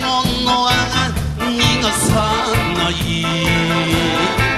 物は逃がさない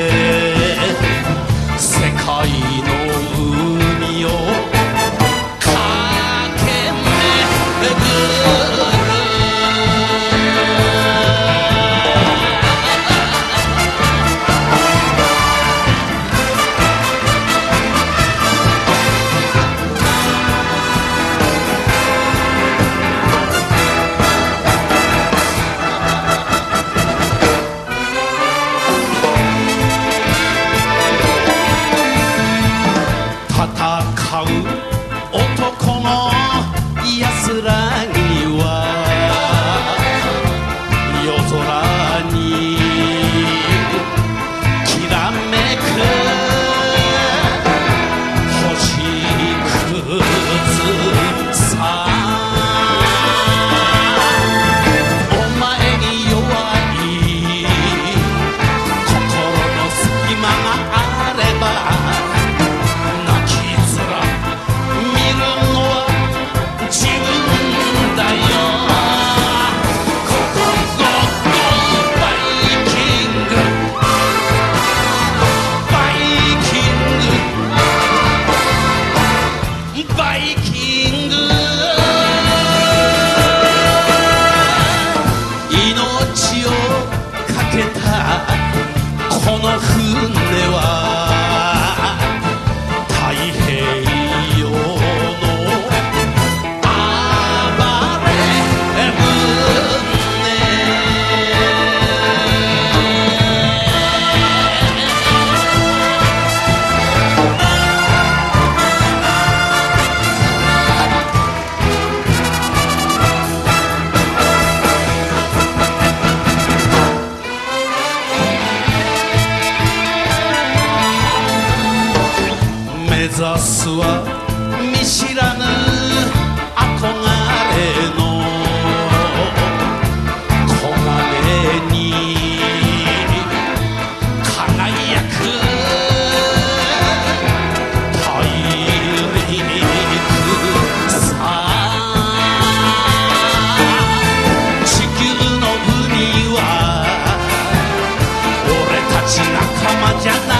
屑さ目指すは見知らぬ憧れの黄金に輝く大陸さあ地球の海は俺たち仲間じゃない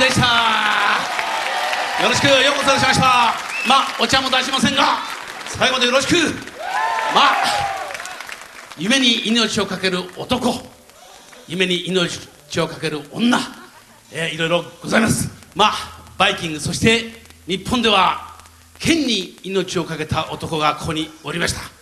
でした。よろしくようこそいらっしました。まあお茶も出しませんが最後までよろしく。まあ夢に命をかける男。夢に命をかける女、えーいろいろございます。まあバイキングそして日本では剣に命をかけた男がここにおりました。